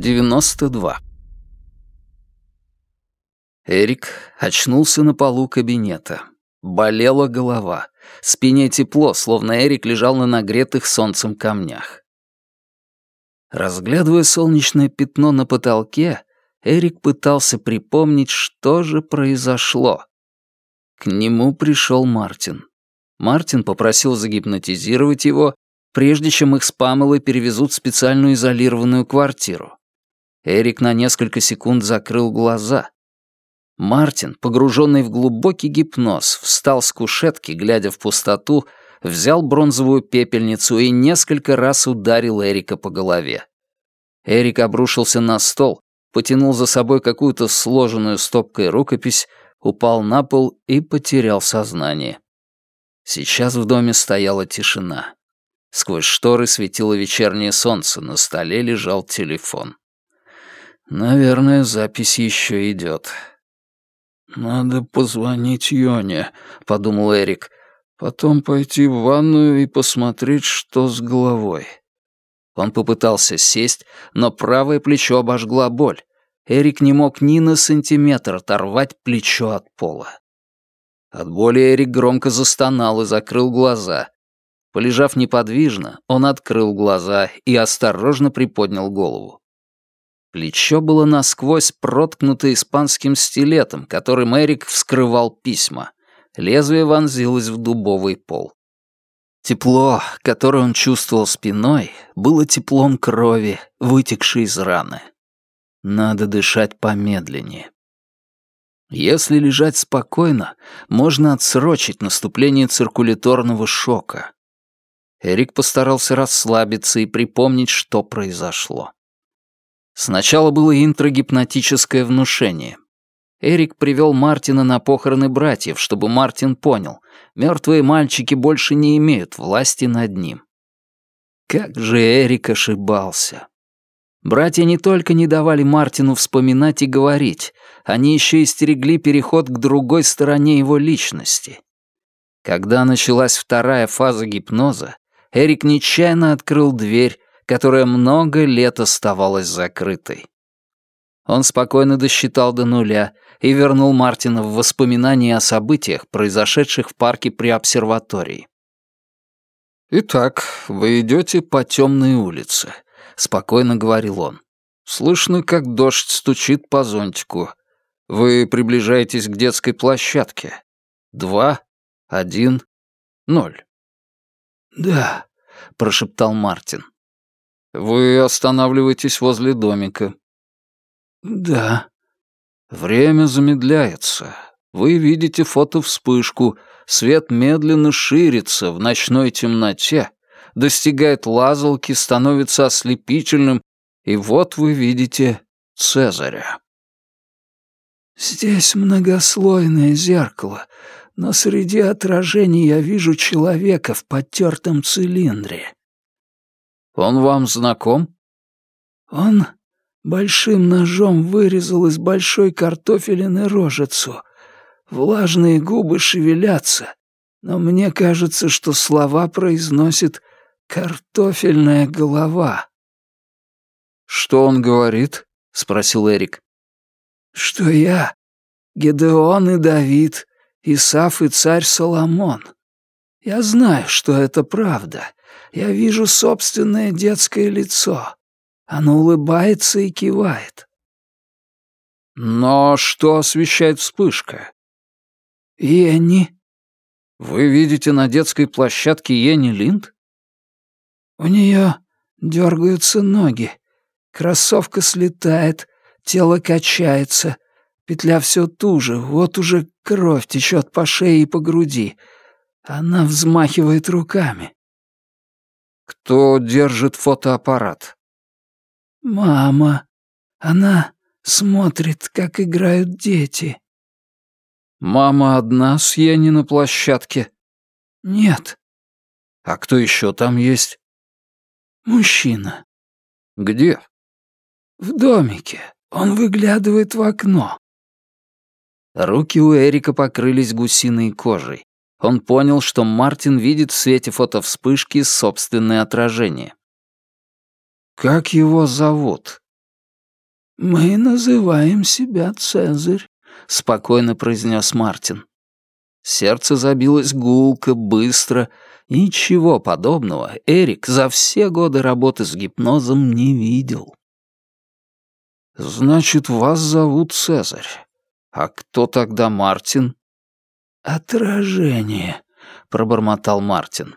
92. Эрик очнулся на полу кабинета. Болела голова. Спине тепло, словно Эрик лежал на нагретых солнцем камнях. Разглядывая солнечное пятно на потолке, Эрик пытался припомнить, что же произошло. К нему пришел Мартин. Мартин попросил загипнотизировать его, прежде чем их с Памелой перевезут в специальную изолированную квартиру. Эрик на несколько секунд закрыл глаза. Мартин, погруженный в глубокий гипноз, встал с кушетки, глядя в пустоту, взял бронзовую пепельницу и несколько раз ударил Эрика по голове. Эрик обрушился на стол, потянул за собой какую-то сложенную стопкой рукопись, упал на пол и потерял сознание. Сейчас в доме стояла тишина. Сквозь шторы светило вечернее солнце, на столе лежал телефон. Наверное, запись еще идет. «Надо позвонить Йоне», — подумал Эрик. «Потом пойти в ванную и посмотреть, что с головой». Он попытался сесть, но правое плечо обожгла боль. Эрик не мог ни на сантиметр оторвать плечо от пола. От боли Эрик громко застонал и закрыл глаза. Полежав неподвижно, он открыл глаза и осторожно приподнял голову. Плечо было насквозь проткнуто испанским стилетом, которым Эрик вскрывал письма. Лезвие вонзилось в дубовый пол. Тепло, которое он чувствовал спиной, было теплом крови, вытекшей из раны. Надо дышать помедленнее. Если лежать спокойно, можно отсрочить наступление циркуляторного шока. Эрик постарался расслабиться и припомнить, что произошло. Сначала было интрагипнотическое внушение. Эрик привел Мартина на похороны братьев, чтобы Мартин понял, мертвые мальчики больше не имеют власти над ним. Как же Эрик ошибался. Братья не только не давали Мартину вспоминать и говорить, они еще и стерегли переход к другой стороне его личности. Когда началась вторая фаза гипноза, Эрик нечаянно открыл дверь, которая много лет оставалась закрытой. Он спокойно досчитал до нуля и вернул Мартина в воспоминания о событиях, произошедших в парке при обсерватории. «Итак, вы идете по темной улице», — спокойно говорил он. «Слышно, как дождь стучит по зонтику. Вы приближаетесь к детской площадке. Два, один, ноль». «Да», — прошептал Мартин. Вы останавливаетесь возле домика. Да. Время замедляется. Вы видите фотовспышку. Свет медленно ширится в ночной темноте, достигает лазалки, становится ослепительным, и вот вы видите Цезаря. Здесь многослойное зеркало, но среди отражений я вижу человека в потертом цилиндре. Он вам знаком?» «Он большим ножом вырезал из большой картофелины рожицу. Влажные губы шевелятся, но мне кажется, что слова произносит «картофельная голова». «Что он говорит?» — спросил Эрик. «Что я, Гедеон и Давид, Исаф и царь Соломон. Я знаю, что это правда, я вижу собственное детское лицо. Оно улыбается и кивает. Но что освещает вспышка? Йенни. Вы видите на детской площадке Йенни Линд? У нее дергаются ноги. Кроссовка слетает, тело качается, петля все туже, вот уже кровь течет по шее и по груди. Она взмахивает руками. Кто держит фотоаппарат? Мама. Она смотрит, как играют дети. Мама одна с Яни на площадке? Нет. А кто еще там есть? Мужчина. Где? В домике. Он выглядывает в окно. Руки у Эрика покрылись гусиной кожей. Он понял, что Мартин видит в свете фотовспышки собственное отражение. «Как его зовут?» «Мы называем себя Цезарь», — спокойно произнес Мартин. Сердце забилось гулко, быстро. Ничего подобного Эрик за все годы работы с гипнозом не видел. «Значит, вас зовут Цезарь. А кто тогда Мартин?» «Отражение», — пробормотал Мартин.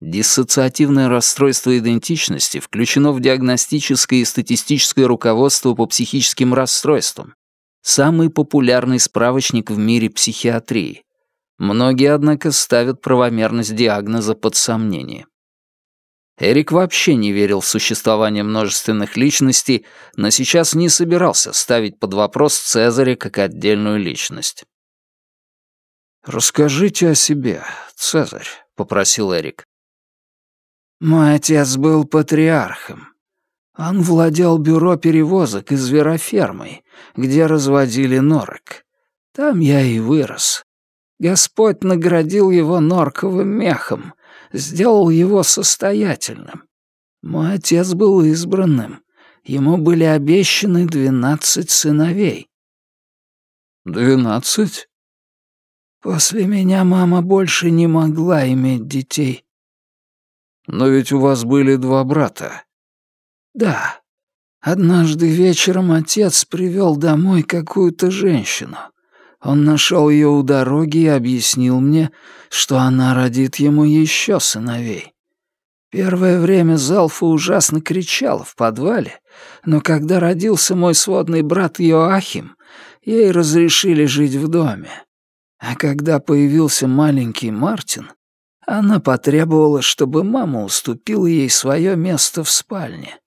Диссоциативное расстройство идентичности включено в диагностическое и статистическое руководство по психическим расстройствам, самый популярный справочник в мире психиатрии. Многие, однако, ставят правомерность диагноза под сомнение. Эрик вообще не верил в существование множественных личностей, но сейчас не собирался ставить под вопрос Цезаря как отдельную личность. «Расскажите о себе, Цезарь», — попросил Эрик. «Мой отец был патриархом. Он владел бюро перевозок и зверофермой, где разводили норок. Там я и вырос. Господь наградил его норковым мехом, сделал его состоятельным. Мой отец был избранным. Ему были обещаны двенадцать сыновей. «Двенадцать?» После меня мама больше не могла иметь детей. Но ведь у вас были два брата. Да. Однажды вечером отец привел домой какую-то женщину. Он нашел ее у дороги и объяснил мне, что она родит ему еще сыновей. Первое время Залфа ужасно кричала в подвале, но когда родился мой сводный брат Йоахим, ей разрешили жить в доме. А когда появился маленький Мартин, она потребовала, чтобы мама уступила ей свое место в спальне.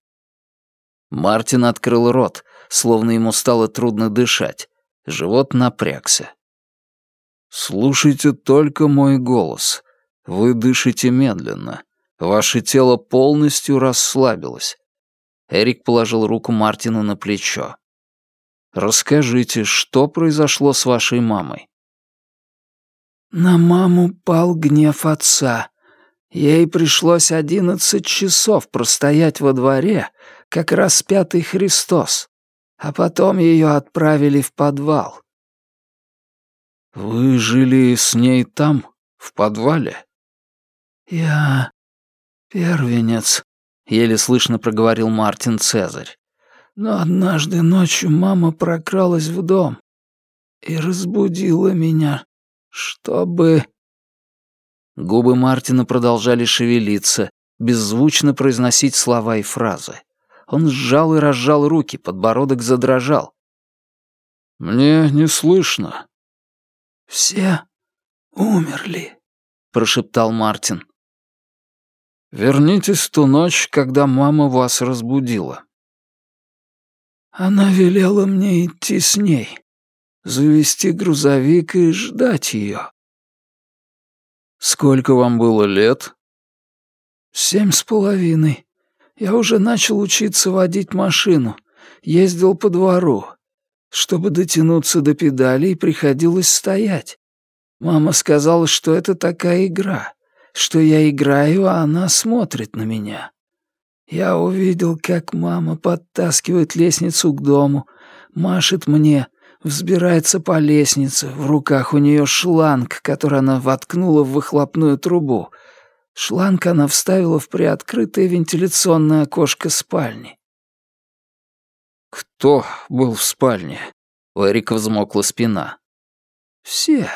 Мартин открыл рот, словно ему стало трудно дышать. Живот напрягся. «Слушайте только мой голос. Вы дышите медленно. Ваше тело полностью расслабилось». Эрик положил руку Мартину на плечо. «Расскажите, что произошло с вашей мамой?» На маму пал гнев отца. Ей пришлось одиннадцать часов простоять во дворе, как распятый Христос а потом ее отправили в подвал. Вы жили с ней там, в подвале? Я первенец, еле слышно проговорил Мартин Цезарь. Но однажды ночью мама прокралась в дом и разбудила меня, чтобы... Губы Мартина продолжали шевелиться, беззвучно произносить слова и фразы. Он сжал и разжал руки, подбородок задрожал. «Мне не слышно». «Все умерли», — прошептал Мартин. «Вернитесь в ту ночь, когда мама вас разбудила». Она велела мне идти с ней, завести грузовик и ждать ее. «Сколько вам было лет?» «Семь с половиной. Я уже начал учиться водить машину, ездил по двору. Чтобы дотянуться до педалей, приходилось стоять. Мама сказала, что это такая игра, что я играю, а она смотрит на меня. Я увидел, как мама подтаскивает лестницу к дому, машет мне, взбирается по лестнице, в руках у нее шланг, который она воткнула в выхлопную трубу — Шланг она вставила в приоткрытое вентиляционное окошко спальни. «Кто был в спальне?» У Эрика взмокла спина. «Все.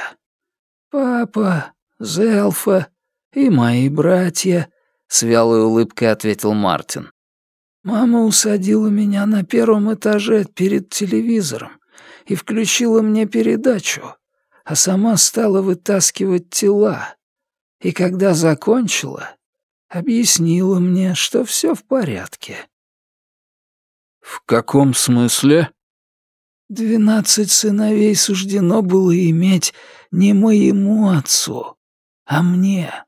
Папа, Зелфа и мои братья», — с вялой улыбкой ответил Мартин. «Мама усадила меня на первом этаже перед телевизором и включила мне передачу, а сама стала вытаскивать тела, и когда закончила, объяснила мне, что все в порядке. «В каком смысле?» «Двенадцать сыновей суждено было иметь не моему отцу, а мне.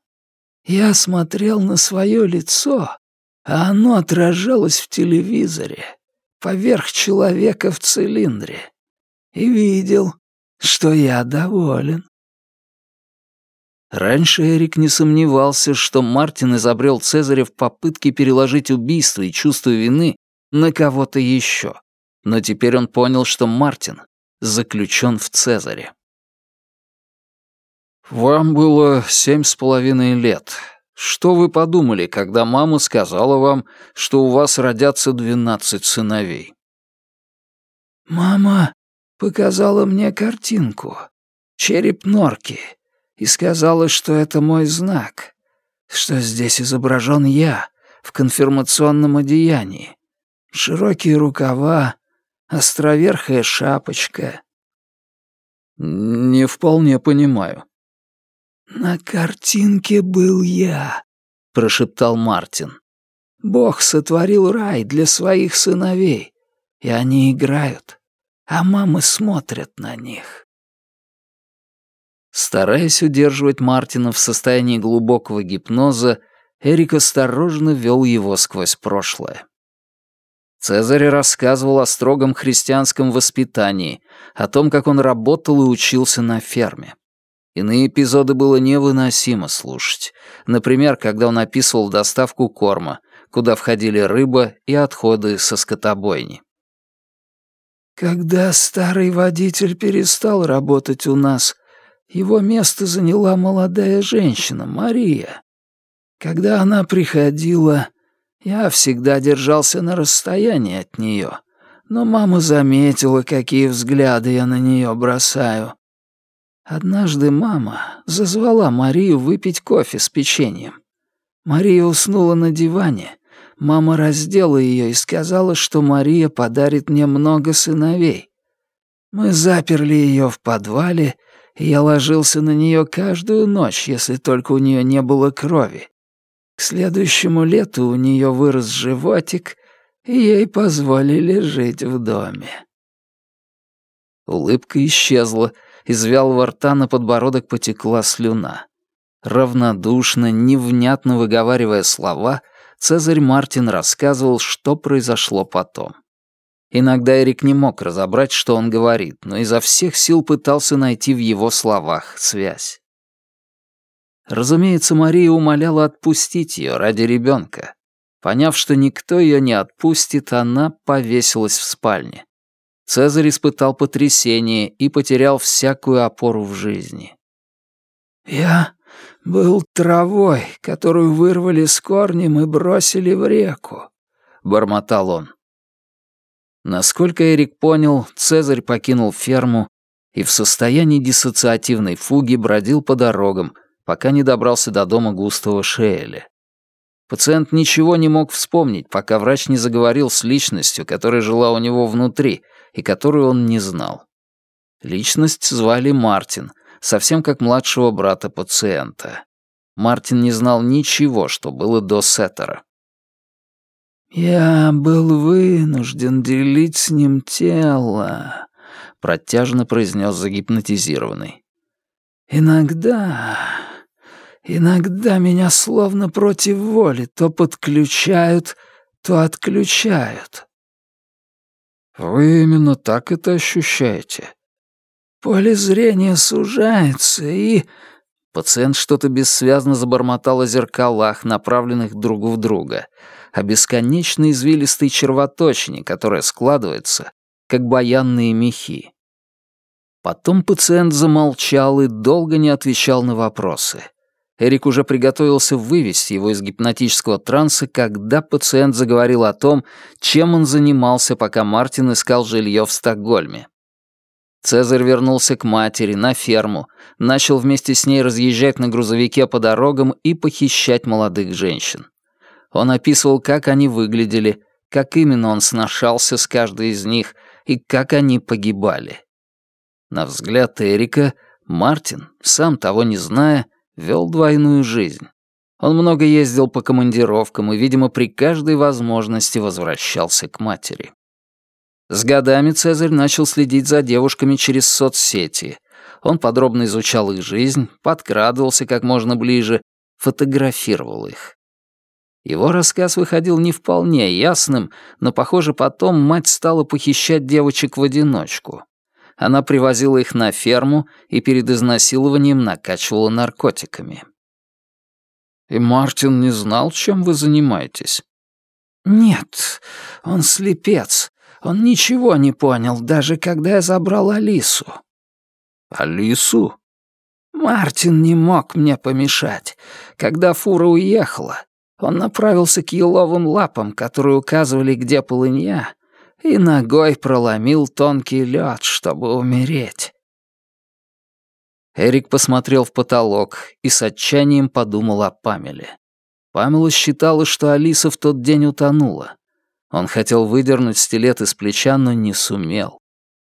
Я смотрел на свое лицо, а оно отражалось в телевизоре, поверх человека в цилиндре, и видел, что я доволен. Раньше Эрик не сомневался, что Мартин изобрел Цезаря в попытке переложить убийство и чувство вины на кого-то еще. но теперь он понял, что Мартин заключен в Цезаре. «Вам было семь с половиной лет. Что вы подумали, когда мама сказала вам, что у вас родятся двенадцать сыновей?» «Мама показала мне картинку, череп норки, и сказала, что это мой знак, что здесь изображен я в конфирмационном одеянии, широкие рукава, островерхая шапочка». «Не вполне понимаю», «На картинке был я», — прошептал Мартин. «Бог сотворил рай для своих сыновей, и они играют, а мамы смотрят на них». Стараясь удерживать Мартина в состоянии глубокого гипноза, Эрик осторожно вел его сквозь прошлое. Цезарь рассказывал о строгом христианском воспитании, о том, как он работал и учился на ферме. Иные эпизоды было невыносимо слушать. Например, когда он описывал доставку корма, куда входили рыба и отходы со скотобойни. «Когда старый водитель перестал работать у нас, его место заняла молодая женщина, Мария. Когда она приходила, я всегда держался на расстоянии от нее, но мама заметила, какие взгляды я на нее бросаю. Однажды мама зазвала Марию выпить кофе с печеньем. Мария уснула на диване. Мама раздела ее и сказала, что Мария подарит мне много сыновей. Мы заперли ее в подвале, и я ложился на нее каждую ночь, если только у нее не было крови. К следующему лету у нее вырос животик, и ей позволили жить в доме. Улыбка исчезла, из вялого рта на подбородок потекла слюна. Равнодушно, невнятно выговаривая слова, Цезарь Мартин рассказывал, что произошло потом. Иногда Эрик не мог разобрать, что он говорит, но изо всех сил пытался найти в его словах связь. Разумеется, Мария умоляла отпустить ее ради ребенка. Поняв, что никто ее не отпустит, она повесилась в спальне. Цезарь испытал потрясение и потерял всякую опору в жизни. «Я был травой, которую вырвали с корнем и бросили в реку», — бормотал он. Насколько Эрик понял, Цезарь покинул ферму и в состоянии диссоциативной фуги бродил по дорогам, пока не добрался до дома Густава Шеэля. Пациент ничего не мог вспомнить, пока врач не заговорил с личностью, которая жила у него внутри — и которую он не знал. Личность звали Мартин, совсем как младшего брата пациента. Мартин не знал ничего, что было до Сеттера. «Я был вынужден делить с ним тело», — протяжно произнес загипнотизированный. «Иногда... иногда меня словно против воли то подключают, то отключают. «Вы именно так это ощущаете?» «Поле зрения сужается, и...» Пациент что-то бессвязно забормотал о зеркалах, направленных друг в друга, о бесконечной извилистой червоточине, которая складывается, как баянные мехи. Потом пациент замолчал и долго не отвечал на вопросы. Эрик уже приготовился вывести его из гипнотического транса, когда пациент заговорил о том, чем он занимался, пока Мартин искал жилье в Стокгольме. Цезарь вернулся к матери, на ферму, начал вместе с ней разъезжать на грузовике по дорогам и похищать молодых женщин. Он описывал, как они выглядели, как именно он сношался с каждой из них и как они погибали. На взгляд Эрика, Мартин, сам того не зная, вел двойную жизнь. Он много ездил по командировкам и, видимо, при каждой возможности возвращался к матери. С годами Цезарь начал следить за девушками через соцсети. Он подробно изучал их жизнь, подкрадывался как можно ближе, фотографировал их. Его рассказ выходил не вполне ясным, но, похоже, потом мать стала похищать девочек в одиночку она привозила их на ферму и перед изнасилованием накачивала наркотиками. «И Мартин не знал, чем вы занимаетесь?» «Нет, он слепец. Он ничего не понял, даже когда я забрал Алису». «Алису?» Мартин не мог мне помешать. Когда фура уехала, он направился к еловым лапам, которые указывали, где полынья, и ногой проломил тонкий лед, чтобы умереть. Эрик посмотрел в потолок и с отчаянием подумал о Памеле. Памела считала, что Алиса в тот день утонула. Он хотел выдернуть стилет из плеча, но не сумел.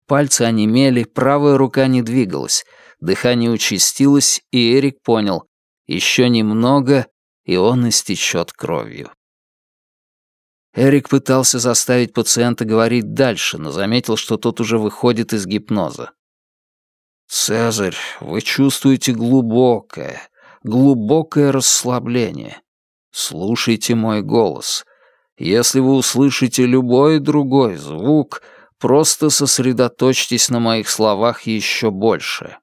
Пальцы онемели, правая рука не двигалась, дыхание участилось, и Эрик понял, еще немного, и он истечет кровью. Эрик пытался заставить пациента говорить дальше, но заметил, что тот уже выходит из гипноза. «Цезарь, вы чувствуете глубокое, глубокое расслабление. Слушайте мой голос. Если вы услышите любой другой звук, просто сосредоточьтесь на моих словах еще больше.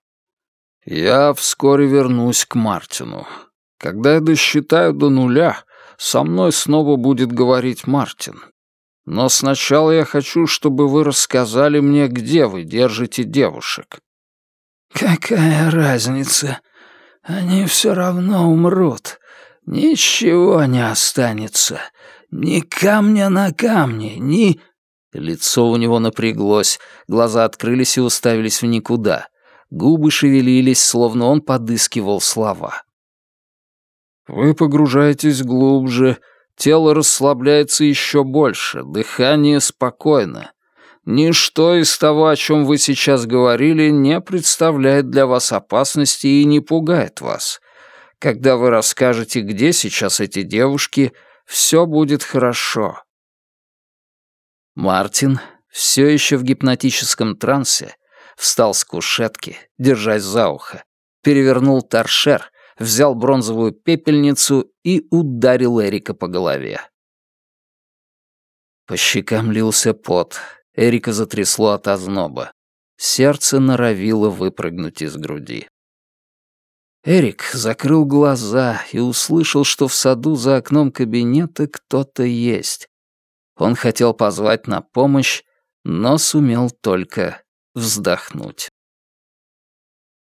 Я вскоре вернусь к Мартину. Когда я досчитаю до нуля, со мной снова будет говорить Мартин. Но сначала я хочу, чтобы вы рассказали мне, где вы держите девушек. «Какая разница? Они все равно умрут. Ничего не останется. Ни камня на камне, ни...» Лицо у него напряглось, глаза открылись и уставились в никуда. Губы шевелились, словно он подыскивал слова. «Вы погружаетесь глубже, тело расслабляется еще больше, дыхание спокойно. Ничто из того, о чем вы сейчас говорили, не представляет для вас опасности и не пугает вас. Когда вы расскажете, где сейчас эти девушки, все будет хорошо». Мартин, все еще в гипнотическом трансе, встал с кушетки, держась за ухо, перевернул торшер, взял бронзовую пепельницу и ударил Эрика по голове. По щекам лился пот, Эрика затрясло от озноба. Сердце норовило выпрыгнуть из груди. Эрик закрыл глаза и услышал, что в саду за окном кабинета кто-то есть. Он хотел позвать на помощь, но сумел только вздохнуть.